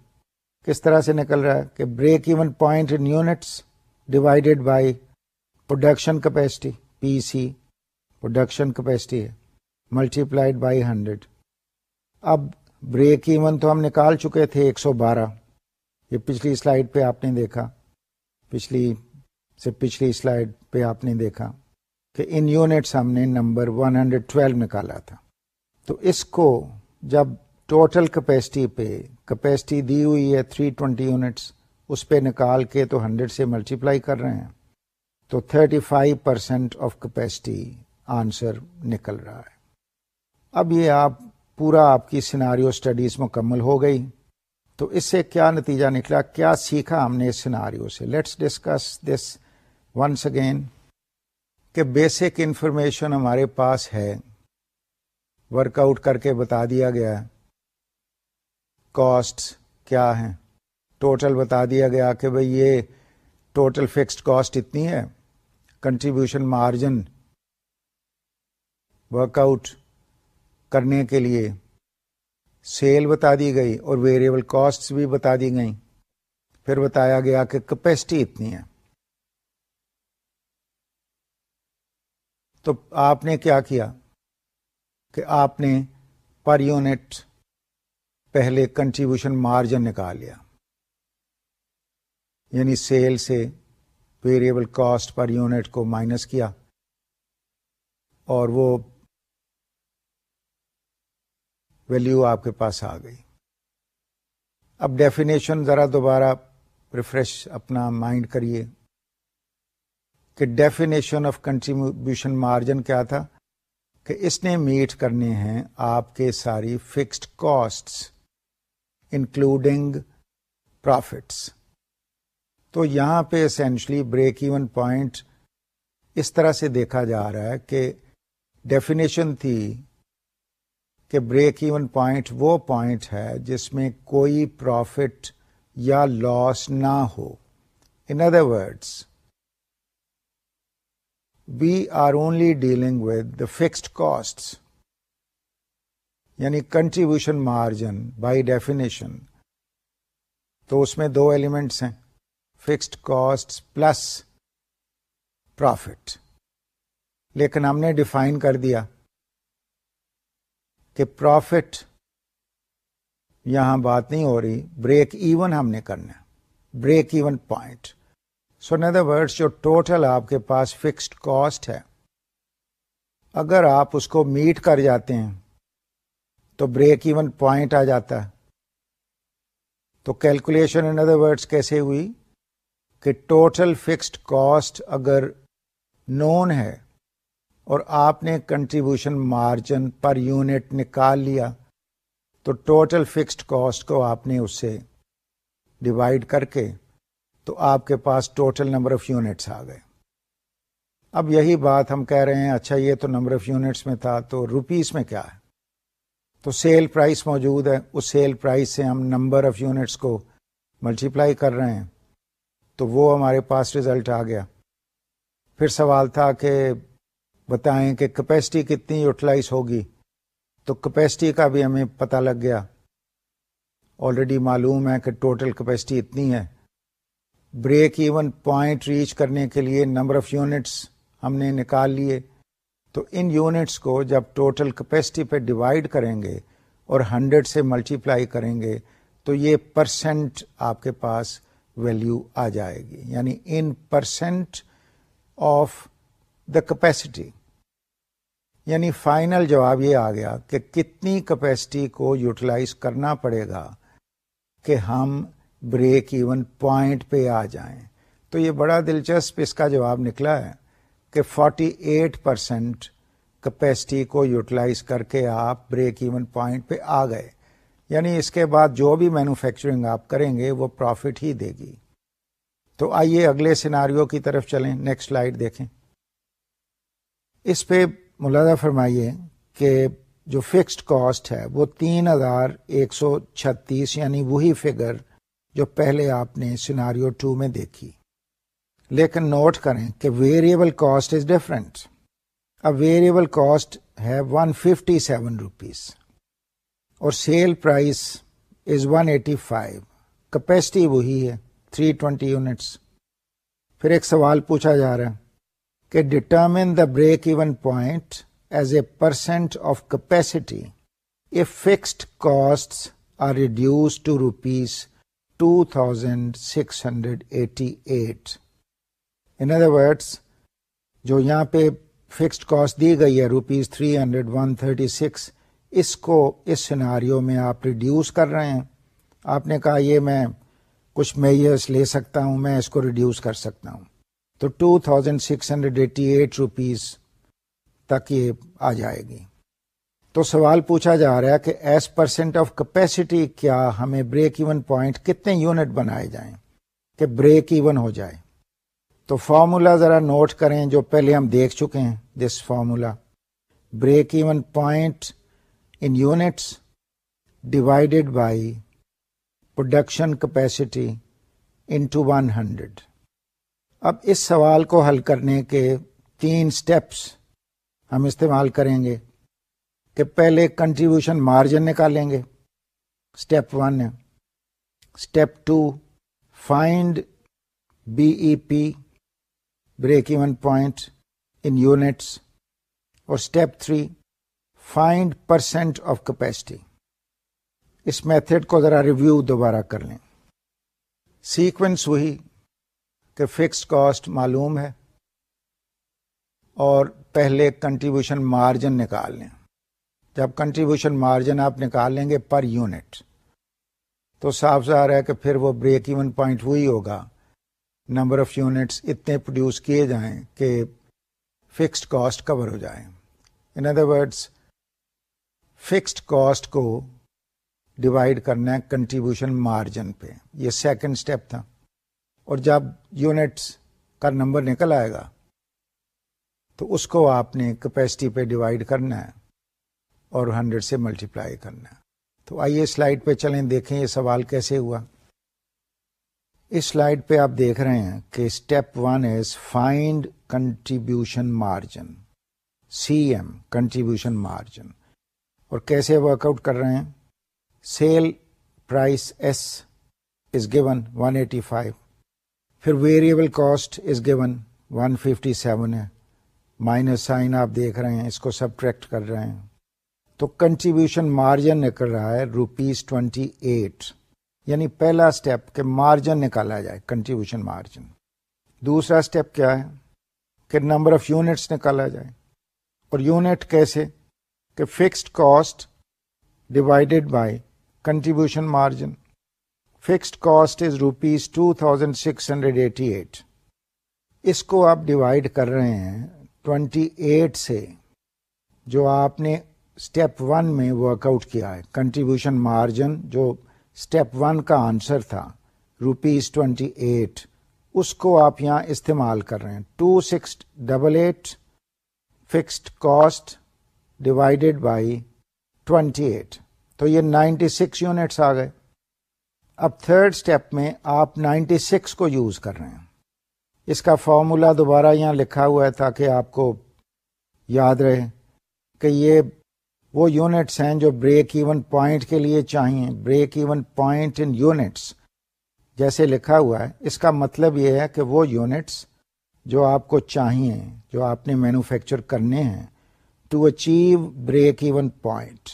کس طرح سے نکل رہا ہے کہ break even point in units divided by production capacity P C production capacity ہے ملٹی پلائڈ بائی ہنڈریڈ اب بریک ایون تو ہم نکال چکے تھے ایک سو بارہ۔ یہ پچھلی سلائڈ پہ آپ نے دیکھا۔ پچھلی سے پچھلی سلائڈ پہ آپ نے دیکھا کہ ان یونٹس ہم نے نمبر 112 نکالا تھا۔ تو اس کو جب ٹوٹل کیپیسٹی پہ کیپیسٹی دی ہوئی ہے 320 یونٹس اس پہ نکال کے تو 100 سے ملٹیپلائی کر رہے ہیں۔ تو 35 پرسینٹ آف کیپیسٹی آنسر نکل رہا ہے۔ اب یہ آپ، پورا آپ کی سیناریو اسٹڈیز مکمل ہو گئی۔ تو اس سے کیا نتیجہ نکلا؟ کیا سیکھا ہم نے اس سیناریو سے؟ Let's discuss this once again کہ بیسک انفارمیشن ہمارے پاس ہے۔ ورک آؤٹ کر کے بتا دیا گیا کاسٹ کیا ہے ٹوٹل بتا دیا گیا کہ بھئی یہ ٹوٹل فکسڈ کاسٹ اتنی ہے۔ کنٹریبیوشن مارجن ورک آؤٹ کرنے کے لیے سیل بتا دی گئی اور ویریبل کاسٹ بھی بتا دی گئی پھر بتایا گیا کہ کیپیسٹی اتنی ہے۔ تو آپ نے کیا کیا؟ کہ آپ نے پر یونٹ پہلے کنٹریبیوشن مارجن نکال لیا۔ یعنی سیل سے ویریبل کاسٹ پر یونٹ کو مائنس کیا اور وہ ویلو آپ کے پاس آ گئی۔ اب ڈیفینیشن ذرا دوبارہ ریفریش اپنا مائنڈ کریے کہ ڈیفینیشن آف کنٹریبیوشن مارجن کیا تھا کہ اس نے میٹ کرنے ہیں آپ کے ساری فکسڈ کاسٹ انکلوڈنگ پروفٹس تو یہاں پہ اسینشلی بریک ایون پوائنٹ اس طرح سے دیکھا جا رہا ہے کہ ڈیفینیشن تھی کہ بریک ایون پوائنٹ وہ پوائنٹ ہے جس میں کوئی پروفٹ یا لاس نہ ہو۔ In other words we are only dealing with the fixed cost یعنی کنٹریبیوشن مارجن بائی ڈیفینیشن تو اس میں دو ایلیمنٹس ہیں فکسڈ کاسٹ پلس پروفٹ لیکن ہم نے ڈیفائن کر دیا کہ پروفٹ یہاں بات نہیں ہو رہی، بریک ایون ہم نے کرنا break even point. So other words جو ٹوٹل آپ کے پاس فکسڈ کاسٹ ہے، اگر آپ اس کو میٹ کر جاتے ہیں، تو بریک ایون پوائنٹ آ جاتا ہے۔ تو کیلکولیشن ان ادر ورڈس کیسے ہوئی؟ کہ ٹوٹل فکسڈ کاسٹ اگر نون ہے اور آپ نے کنٹریبیوشن مارجن پر یونٹ نکال لیا، تو ٹوٹل فکسڈ کاسٹ کو آپ نے اس سے ڈیوائڈ کر کے تو آپ کے پاس ٹوٹل نمبر آف یونٹس آ گئے۔ اب یہی بات ہم کہہ رہے ہیں اچھا یہ تو نمبر آف یونٹس میں تھا، تو روپیز میں کیا ہے؟ تو سیل پرائس موجود ہے، اس سیل پرائس سے ہم نمبر آف یونٹس کو ملٹیپلائی کر رہے ہیں، تو وہ ہمارے پاس ریزلٹ آ گیا۔ پھر سوال تھا کہ بتائیں کہ کیپیسٹی کتنی یوٹیلائز ہوگی۔ تو کیپیسٹی کا بھی ہمیں پتہ لگ گیا۔ آلریڈی معلوم ہے کہ ٹوٹل کیپیسٹی اتنی ہے۔ بریک ایون پوائنٹ ریچ کرنے کے لیے نمبر آف یونٹس ہم نے نکال لیے۔ تو ان یونٹس کو جب ٹوٹل کیپیسٹی پہ ڈیوائڈ کریں گے اور ہنڈریڈ سے ملٹیپلائی کریں گے، تو یہ پرسینٹ آپ کے پاس ویلو آ جائے گی۔ یعنی in percent of the capacity یعنی فائنل جواب یہ آ گیا کہ کتنی کیپیسٹی کو یوٹیلائز کرنا پڑے گا کہ ہم بریک ایون پوائنٹ پہ آ جائیں۔ تو یہ بڑا دلچسپ اس کا جواب نکلا ہے کہ فورٹی ایٹ پرسینٹ کیپیسٹی کو یوٹیلائز کر کے آپ بریک ایون پوائنٹ پہ آ گئے۔ یعنی اس کے بعد جو بھی مینوفیکچرنگ آپ کریں گے وہ پروفٹ ہی دے گی۔ تو آئیے اگلے سیناریو کی طرف چلیں۔ نیکسٹ سلائڈ دیکھیں۔ اس پہ ملازہ فرمائیے کہ جو فکسڈ کاسٹ ہے وہ تین ہزار ایک سو چھتیس یعنی وہی فگر جو پہلے آپ نے سیناریو ٹو میں دیکھی۔ لیکن نوٹ کریں کہ ویریبل کاسٹ از ڈفرنٹ اب ویریبل کاسٹ ہے ون ففٹی سیون روپیز اور sale price is one eighty five capacity وہی ہے تھری ٹوینٹی یونٹس پھر ایک سوال پوچھا جا رہا ہے۔ کہ determine the break even point as a percent of capacity if fixed cost are reduced to rupees two thousand six hundred eighty eight in other words جو یہاں پہ فکسڈ کاسٹ دی گئی ہے rupees three hundred one thirty six اس کو اس سیناریو میں آپ ریڈیوس کر رہے ہیں۔ آپ نے کہا یہ میں کچھ میئرس لے سکتا ہوں، میں اس کو ریڈیوس کر سکتا ہوں۔ تو two thousand six hundred eighty eight rupees تک یہ آ جائے گی۔ تو سوال پوچھا جا رہا ہے کہ ایس پرسینٹ آف کیپیسٹی کیا ہمیں بریک ایون پوائنٹ کتنے یونٹ بنائے جائیں کہ بریک ایون ہو جائے؟ تو فارمولا ذرا نوٹ کریں جو پہلے ہم دیکھ چکے ہیں this formula break even point in units divided by production capacity into one hundred اب اس سوال کو حل کرنے کے تین سٹیپس ہم استعمال کریں گے کہ پہلے کنٹریبیوشن مارجن نکالیں گے۔ Step one step two find B E P break even point in units اور step three find percent of capacity us method کو ذرا ریویو دوبارہ کر لیں۔ سیکوینس وہی کہ فکس کاسٹ معلوم ہے اور پہلے کنٹریبیوشن مارجن نکال لیں۔ جب کنٹریبیوشن مارجن آپ نکال لیں گے پر یونٹ تو صاف ظاہر ہے کہ پھر وہ بریک ایون پوائنٹ وہی ہوگا۔ نمبر آف یونٹس اتنے پروڈیوس کیے جائیں کہ فکسڈ کاسٹ کور ہو جائے in other words fixed cost کو ڈیوائڈ کرنا ہے کنٹریبیوشن مارجن پہ۔ یہ سیکنڈ اسٹیپ تھا۔ اور جب یونٹس کا نمبر نکل آئے گا، تو اس کو آپ نے کیپیسٹی پہ ڈیوائڈ کرنا ہے اور ہنڈریڈ سے ملٹیپلائی کرنا ہے۔ تو آئیے سلائڈ پہ چلیں، دیکھیں یہ سوال کیسے ہوا۔ اس سلائڈ پہ آپ دیکھ رہے ہیں کہ step one is find contribution margin C M contribution margin اور کیسے ورک آؤٹ کر رہے ہیں؟ Sale price S is given one eighty five پھر variable cost is given one fifty seven ہے۔ مائنس سائن آپ دیکھ رہے ہیں، اس کو سبٹریکٹ کر رہے ہیں۔ تو کنٹریبیوشن مارجن نکل رہا ہے روپیز ٹوینٹی ایٹ یعنی پہلا اسٹیپ کہ مارجن نکالا جائے کنٹریبیوشن مارجن دوسرا اسٹیپ کیا ہے؟ کہ نمبر آف یونٹس نکالا جائے۔ اور یونٹ کیسے؟ کہ fixed cost divided by contribution margin fixed cost is rupees two thousand six hundred eighty eight اس کو آپ ڈیوائڈ کر رہے ہیں ٹوینٹی ایٹ سے جو آپ نے اسٹیپ ون میں ورک آؤٹ کیا ہے کنٹریبیوشن مارجن جو اسٹیپ ون کا آنسر تھا روپیز ٹوینٹی ایٹ اس کو آپ یہاں استعمال کر رہے ہیں two six double eight fixed cost divided by twenty eight تو یہ نائنٹی سکس یونٹس آ گئے اب تھرڈ اسٹیپ میں آپ نائنٹی سکس کو یوز کر رہے ہیں۔ اس کا فارمولا دوبارہ یہاں لکھا ہوا ہے تاکہ آپ کو یاد رہے کہ یہ وہ یونٹس ہیں جو بریک ایون پوائنٹ کے لیے چاہیے۔ Break even point in units جیسے لکھا ہوا ہے، اس کا مطلب یہ ہے کہ وہ یونٹس جو آپ کو چاہیے، جو آپ نے مینوفیکچر کرنے ہیں to achieve break even point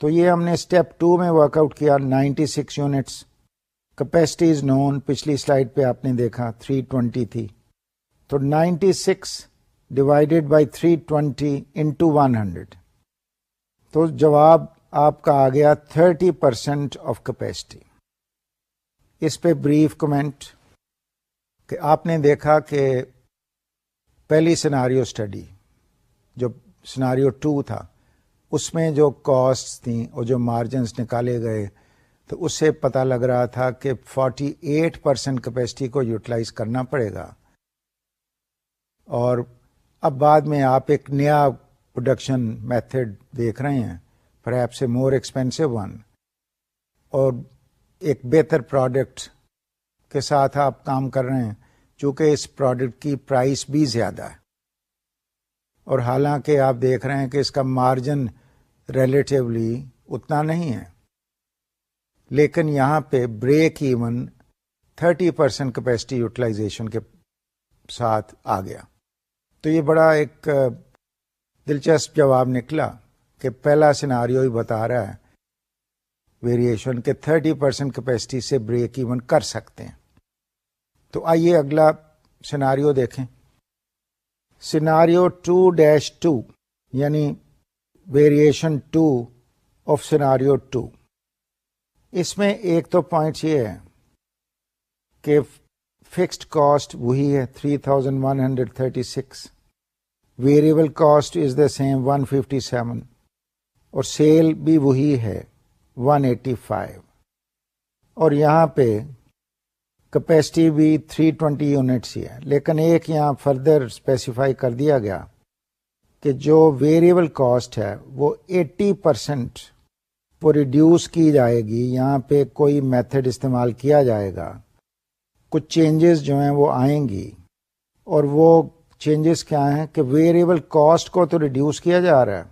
تو یہ ہم نے اسٹیپ ٹو میں ورک آؤٹ کیا ninety six units capacity is known پچھلی سلائڈ پہ آپ نے دیکھا تھری ٹوینٹی تھی. تو ninety six divided by three twenty into one hundred تو جواب آپ کا آ گیا تھرٹی پرسینٹ آف کیپیسٹی اس پہ بریف کمنٹ کہ آپ نے دیکھا کہ پہلی سناریو اسٹڈی جو سناریو ٹو تھا اس میں جو کاسٹ تھیں اور جو مارجنس نکالے گئے، تو اس سے پتا لگ رہا تھا کہ فورٹی ایٹ پرسینٹ کیپیسٹی کو یوٹیلائز کرنا پڑے گا۔ اور اب بعد میں آپ ایک نیا پروڈکشن میتھڈ دیکھ رہے ہیں پر ایپ سے مور ایکسپینسو ون اور ایک بہتر پروڈکٹ کے ساتھ آپ کام کر رہے ہیں، چونکہ اس پروڈکٹ کی پرائس بھی زیادہ ہے۔ اور حالانکہ آپ دیکھ رہے ہیں کہ اس کا مارجن ریلیٹیولی اتنا نہیں ہے۔ لیکن یہاں پہ break even thirty percent capacity utilization کے ساتھ آ گیا۔ تو یہ بڑا ایک دلچسپ جواب نکلا کہ پہلا سیناریو ہی بتا رہا ہے ویریشن کے تھرٹی پرسینٹ کیپیسٹی سے بریک ایون کر سکتے ہیں۔ تو آئیے اگلا سیناریو دیکھیں۔ سیناریو ٹو ڈیش ٹو یعنی variation two of scenario two. اس میں ایک تو پوائنٹ یہ ہے کہ فکسڈ کاسٹ وہی ہے three thousand one hundred thirty six variable cost is the same one fifty seven اور سیل بھی وہی ہے ون ایٹی فائیو اور یہاں پہ کیپیسٹی بھی تھری ٹوینٹی یونٹس ہی ہے۔ لیکن ایک یہاں فردر اسپیسیفائی کر دیا گیا کہ جو ویریبل کاسٹ ہے وہ ایٹی پرسینٹ وہ ریڈیوس کی جائے گی، یہاں پہ کوئی میتھڈ استعمال کیا جائے گا۔ کچھ چینجز جو ہیں وہ آئیں گی اور وہ چینجز کیا ہیں کہ ویریبل کاسٹ کو تو ریڈیوس کیا جا رہا ہے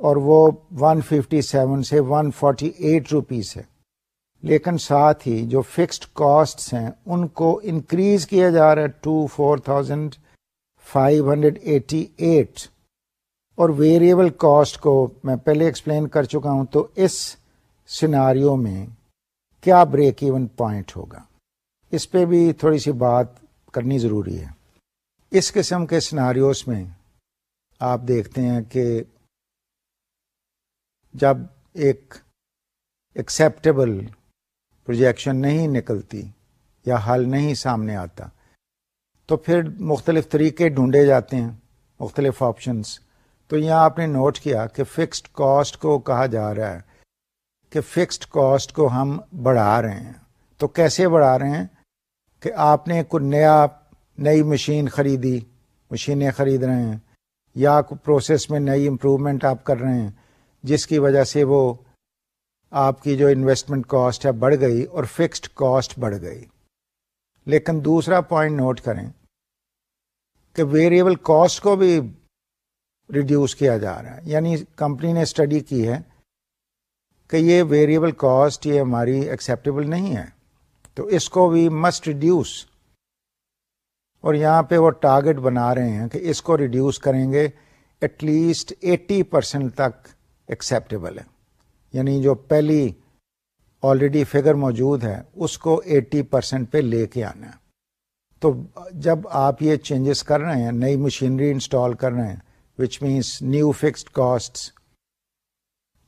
اور وہ 157 سے 148 روپیز ہے۔ لیکن ساتھ ہی جو فکسڈ کاسٹ ہیں، ان کو انکریز کیا جا رہا ہے to four thousand five hundred eighty eight اور ویریبل کاسٹ کو میں پہلے ایکسپلین کر چکا ہوں تو اس سیناریو میں کیا بریک ایون پوائنٹ ہوگا؟ اس پہ بھی تھوڑی سی بات کرنی ضروری ہے۔ اس قسم کے سیناریوز میں آپ دیکھتے ہیں کہ جب ایک ایکسیپٹیبل پروجیکشن نہیں نکلتی یا حل نہیں سامنے آتا۔ تو پھر مختلف طریقے ڈھونڈے جاتے ہیں، مختلف آپشنس تو یہاں آپ نے نوٹ کیا کہ فکسڈ کاسٹ کو کہا جا رہا ہے کہ فکسڈ کاسٹ کو ہم بڑھا رہے ہیں۔ تو کیسے بڑھا رہے ہیں؟ کہ آپ نے کوئی نیا، نئی مشین خریدی مشینیں خرید رہے ہیں، یا پروسیس میں نئی امپروومنٹ آپ کر رہے ہیں، جس کی وجہ سے وہ آپ کی جو انویسٹمنٹ کاسٹ ہے بڑھ گئی اور فکسڈ کاسٹ بڑھ گئی۔ لیکن دوسرا پوائنٹ نوٹ کریں کہ ویریبل کاسٹ کو بھی ریڈیوس کیا جا رہا ہے۔ یعنی کمپنی نے اسٹڈی کی ہے کہ یہ ویریبل کاسٹ یہ ہماری ایکسیپٹیبل نہیں ہے۔ تو اس کو بھی مسٹ ریڈیوس اور یہاں پہ وہ ٹارگٹ بنا رہے ہیں کہ اس کو ریڈیوس کریں گے ایٹ لیسٹ ایٹی پرسینٹ تک ایکسیپٹیبل ہے۔ یعنی جو پہلی آلریڈی فگر موجود ہے، اس کو ایٹی پرسینٹ پہ لے کے آنا ہے۔ تو جب آپ یہ چینجز کر رہے ہیں، نئی مشینری انسٹال کر رہے ہیں which means new fixed cost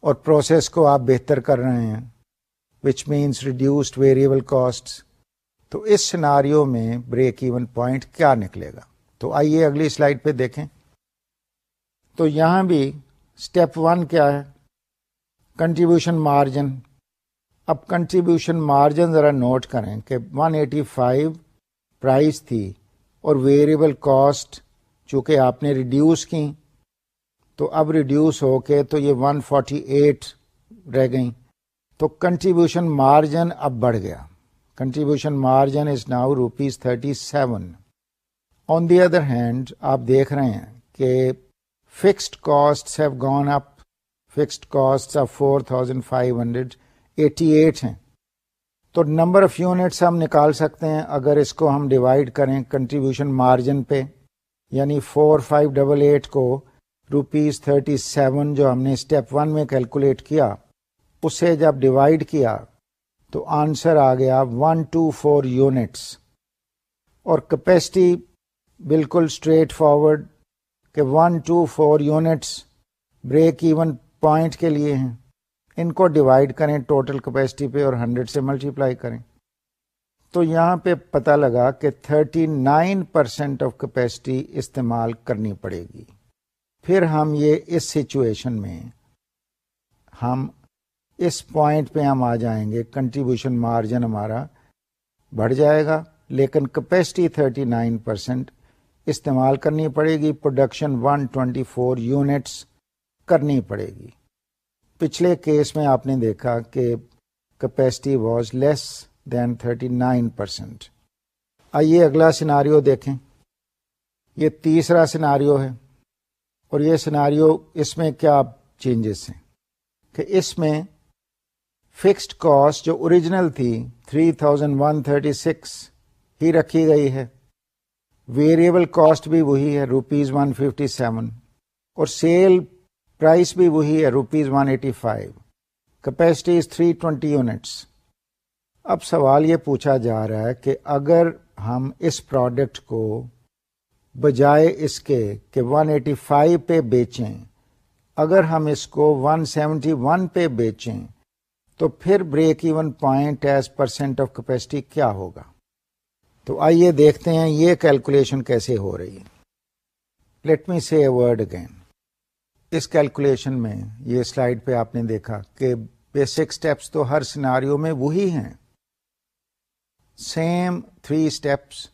اور پروسیس کو آپ بہتر کر رہے ہیں which means reduced variable cost تو اس سیناریو میں بریک ایون پوائنٹ کیا نکلے گا؟ تو آئیے اگلی سلائڈ پہ دیکھیں۔ تو یہاں بھی اسٹیپ ون کیا ہے؟ کنٹریبیوشن مارجن اب کنٹریبیوشن مارجن ذرا نوٹ کریں کہ 185 پرائز تھی اور ویریبل کاسٹ چونکہ آپ نے ریڈیوس کی تو اب ریڈیوس ہو کے تو یہ 148 رہ گئیں تو کنٹریبیوشن مارجن اب بڑھ گیا۔ Contribution margin is now rupees thirty seven on the other hand آپ دیکھ رہے ہیں کہ fixed cost have gone up fixed cost of four thousand five hundred eighty eight ہیں. تو نمبر آف یونٹس ہم نکال سکتے ہیں اگر اس کو ہم ڈیوائڈ کریں کنٹریبیوشن مارجن پہ یعنی فور فائیو ڈبل ایٹ کو روپیز تھرٹی سیون جو ہم نے اسٹیپ ون میں کیلکولیٹ کیا، اسے جب ڈیوائڈ کیا تو آنسر آ گیا ون ٹو فور یونٹس اور کیپیسٹی بالکل اسٹریٹ فارورڈ کہ one two four units break even point کے لیے ہیں۔ ان کو ڈیوائڈ کریں ٹوٹل کیپیسٹی پہ اور ہنڈریڈ سے ملٹیپلائی کریں۔ تو یہاں پہ پتا لگا کہ 39% پرسینٹ آف کیپیسٹی استعمال کرنی پڑے گی۔ پھر ہم یہ اس سچویشن میں ہم اس پوائنٹ پہ ہم آ جائیں گے۔ کنٹریبیوشن مارجن ہمارا بڑھ جائے گا، لیکن کیپیسٹی 39% پرسینٹ استعمال کرنی پڑے گی۔ پروڈکشن 124 یونٹس کرنی پڑے گی۔ پچھلے کیس میں آپ نے دیکھا کہ کیپیسٹی واز لیس دین 39% آئیے اگلا سیناریو دیکھیں۔ یہ تیسرا سیناریو ہے اور یہ سیناریو اس میں کیا چینجز ہیں کہ اس میں فکسڈ کاسٹ جو اوریجنل تھی three thousand one thirty six ہی رکھی گئی ہے۔ ویریبل کاسٹ بھی وہی ہے روپیز ون ففٹی سیون اور سیل پرائس بھی وہی ہے، rupees one eighty five capacity is three twenty units اب سوال یہ پوچھا جا رہا ہے کہ اگر ہم اس پروڈکٹ کو بجائے اس کے کہ ون ایٹی فائیو پہ بیچیں، اگر ہم اس کو ون سیونٹی ون پہ بیچیں، تو پھر break even point as percent of capacity کیا ہوگا؟ تو آئیے دیکھتے ہیں یہ کیلکولیشن کیسے ہو رہی ہے۔ Let me see a word again us calculation میں یہ سلائڈ پہ آپ نے دیکھا کہ بیسک اسٹیپس تو ہر سیناریو میں وہی ہیں۔ سیم تھری اسٹیپس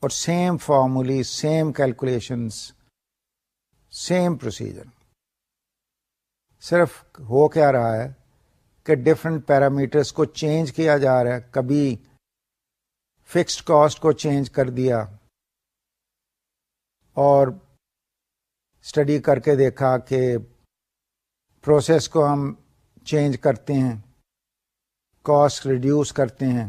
اور same formulae, same calculations same procedure. صرف ہو کیا رہا ہے کہ ڈفرنٹ پیرامیٹرس کو چینج کیا جا رہا ہے۔ کبھی فکسڈ کاسٹ کو چینج کر دیا اور اسٹڈی کر کے دیکھا کہ پروسیس کو ہم چینج کرتے ہیں کاسٹ ریڈیوس کرتے ہیں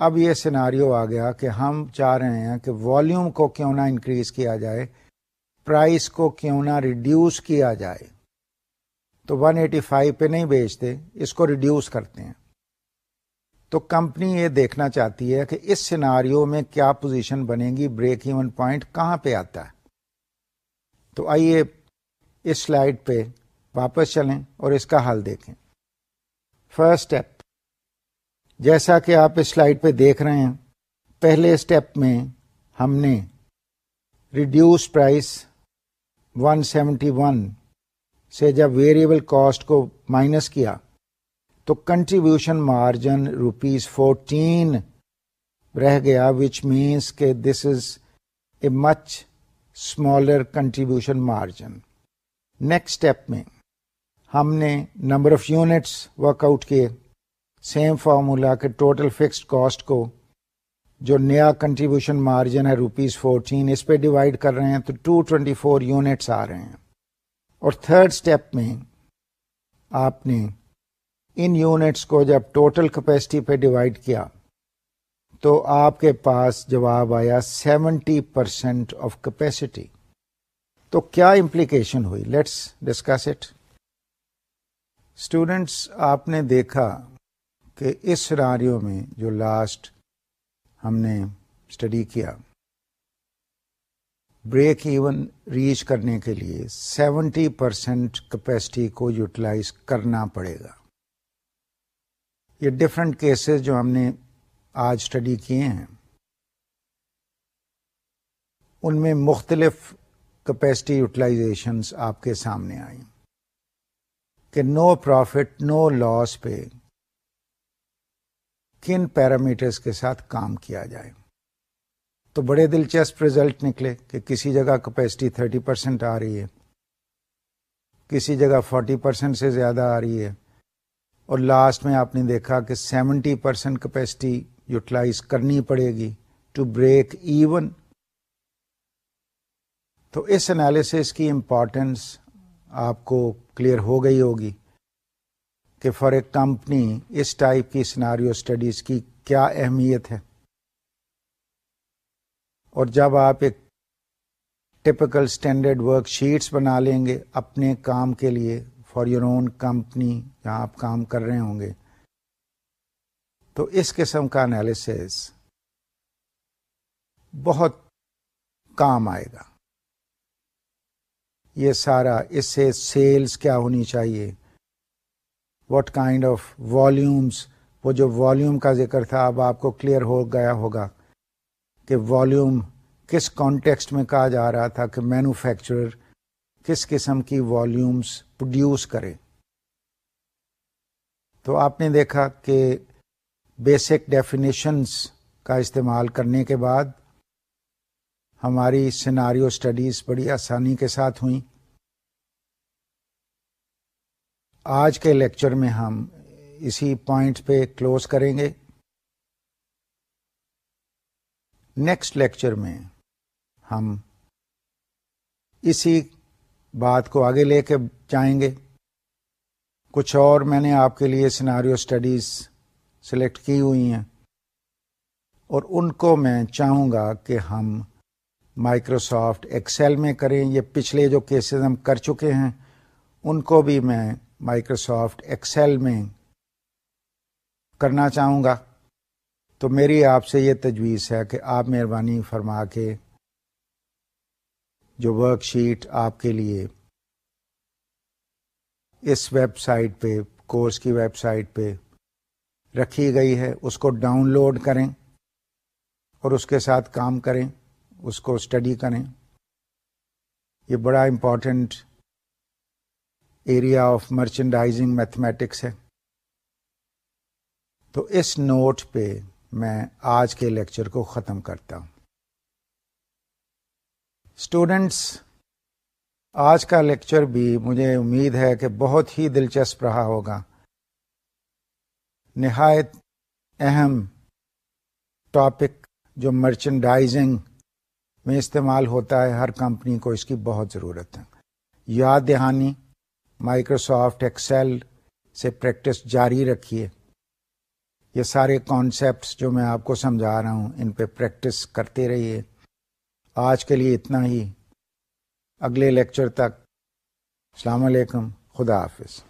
اب یہ سیناریو آ گیا کہ ہم چاہ رہے ہیں کہ والیوم کو کیوں نہ انکریز کیا جائے پرائس کو کیوں نہ ریڈیوس کیا جائے تو 185 پہ نہیں بیچتے اس کو ریڈیوس کرتے ہیں تو کمپنی یہ دیکھنا چاہتی ہے کہ اس سیناریو میں کیا پوزیشن بنے گی بریک ایون پوائنٹ کہاں پہ آتا ہے تو آئیے اس سلائڈ پہ واپس چلیں اور اس کا حل دیکھیں۔ فرسٹ اسٹیپ جیسا کہ آپ اس سلائڈ پہ دیکھ رہے ہیں، پہلے اسٹیپ میں ہم نے ریڈیوس پرائس 171 سے جب ویریبل کاسٹ کو مائنس کیا، تو کنٹریبیوشن مارجن روپیز فورٹین رہ گیا وچ مینس کہ this is a much smaller contribution margin next step میں ہم نے number of units work out کیے. سیم فارمولا کے ٹوٹل فکسڈ کاسٹ کو جو نیا کنٹریبیوشن مارجن ہے روپیز فورٹین اس پہ ڈیوائڈ کر رہے ہیں تو ٹو ٹوینٹی فور یونٹس آ رہے ہیں. اور تھرڈ اسٹیپ میں آپ نے ان یونٹس کو جب ٹوٹل کیپیسٹی پہ ڈیوائڈ کیا تو آپ کے پاس جواب آیا سیونٹی پرسینٹ آف کیپیسٹی تو کیا امپلیکیشن ہوئی؟ لیٹس ڈسکس اٹ اسٹوڈینٹس آپ نے دیکھا کہ اس سراریوں میں جو لاسٹ ہم نے اسٹڈی کیا بریک ایون ریچ کرنے کے لیے سیونٹی پرسینٹ کیپیسٹی کو یوٹیلائز کرنا پڑے گا۔ یہ ڈفرینٹ کیسز جو ہم نے آج اسٹڈی کیے ہیں۔ ان میں مختلف کیپیسٹی یوٹیلائزیشنس آپ کے سامنے آئی کہ نو پروفٹ نو لاس پہ کن پیرامیٹرس کے ساتھ کام کیا جائے۔ تو بڑے دلچسپ ریزلٹ نکلے کہ کسی جگہ کیپیسٹی تھرٹی پرسینٹ آ رہی ہے، کسی جگہ فورٹی پرسینٹ سے زیادہ آ رہی ہے۔ اور لاسٹ میں آپ نے دیکھا کہ سیونٹی پرسینٹ کیپیسٹی یوٹیلائز کرنی پڑے گی ٹو بریک ایون۔ تو اس انالیس کی امپورٹینس آپ کو کلیئر ہو گئی ہوگی کہ فار اے کمپنی اس ٹائپ کی سناریو اسٹڈیز کی کیا اہمیت ہے۔ اور جب آپ ایک ٹپکل اسٹینڈرڈ ورک شیٹس بنا لیں گے اپنے کام کے لیے فار یور اون کمپنی جہاں آپ کام کر رہے ہوں گے تو اس قسم کا انالیس بہت کام آئے گا۔ یہ سارا، اس سے سیلز کیا ہونی چاہیے؟ واٹ کائنڈ آف والیومس وہ جو والیوم کا ذکر تھا، اب آپ کو کلیئر ہو گیا ہوگا کہ والیوم کس کانٹیکسٹ میں کہا جا رہا تھا کہ مینوفیکچرر کس قسم کی والیومس پروڈیوس کرے۔ تو آپ نے دیکھا کہ بیسک ڈیفینیشنس کا استعمال کرنے کے بعد ہماری سیناریو اسٹڈیز بڑی آسانی کے ساتھ ہوئیں۔ آج کے لیکچر میں ہم اسی پوائنٹ پہ کلوز کریں گے۔ نیکسٹ لیکچر میں ہم اسی بات کو آگے لے کے جائیں گے۔ کچھ اور میں نے آپ کے لیے سناریو اسٹڈیز سلیکٹ کی ہوئی ہیں۔ اور ان کو میں چاہوں گا کہ ہم مائکروسافٹ ایکسل میں کریں۔ یہ پچھلے جو کیسز ہم کر چکے ہیں، ان کو بھی میں مائکروسافٹ ایکسل میں کرنا چاہوں گا۔ تو میری آپ سے یہ تجویز ہے کہ آپ مہربانی فرما کے جو ورک شیٹ آپ کے لیے اس ویب سائٹ پہ کورس کی ویب سائٹ پہ رکھی گئی ہے، اس کو ڈاؤن لوڈ کریں اور اس کے ساتھ کام کریں، اس کو اسٹڈی کریں۔ یہ بڑا important area of merchandising mathematics ہے۔ تو اس نوٹ پہ میں آج کے لیکچر کو ختم کرتا ہوں۔ اسٹوڈینٹس آج کا لیکچر بھی مجھے امید ہے کہ بہت ہی دلچسپ رہا ہوگا۔ نہایت اہم ٹاپک جو مرچنڈائزنگ میں استعمال ہوتا ہے، ہر کمپنی کو اس کی بہت ضرورت ہے۔ یاد دہانی مائکروسافٹ ایکسل سے پریکٹس جاری رکھیے۔ یہ سارے کانسیپٹس جو میں آپ کو سمجھا رہا ہوں، ان پہ پریکٹس کرتے رہیے۔ آج کے لیے اتنا ہی۔ اگلے لیکچر تک۔ السلام علیکم۔ خدا حافظ۔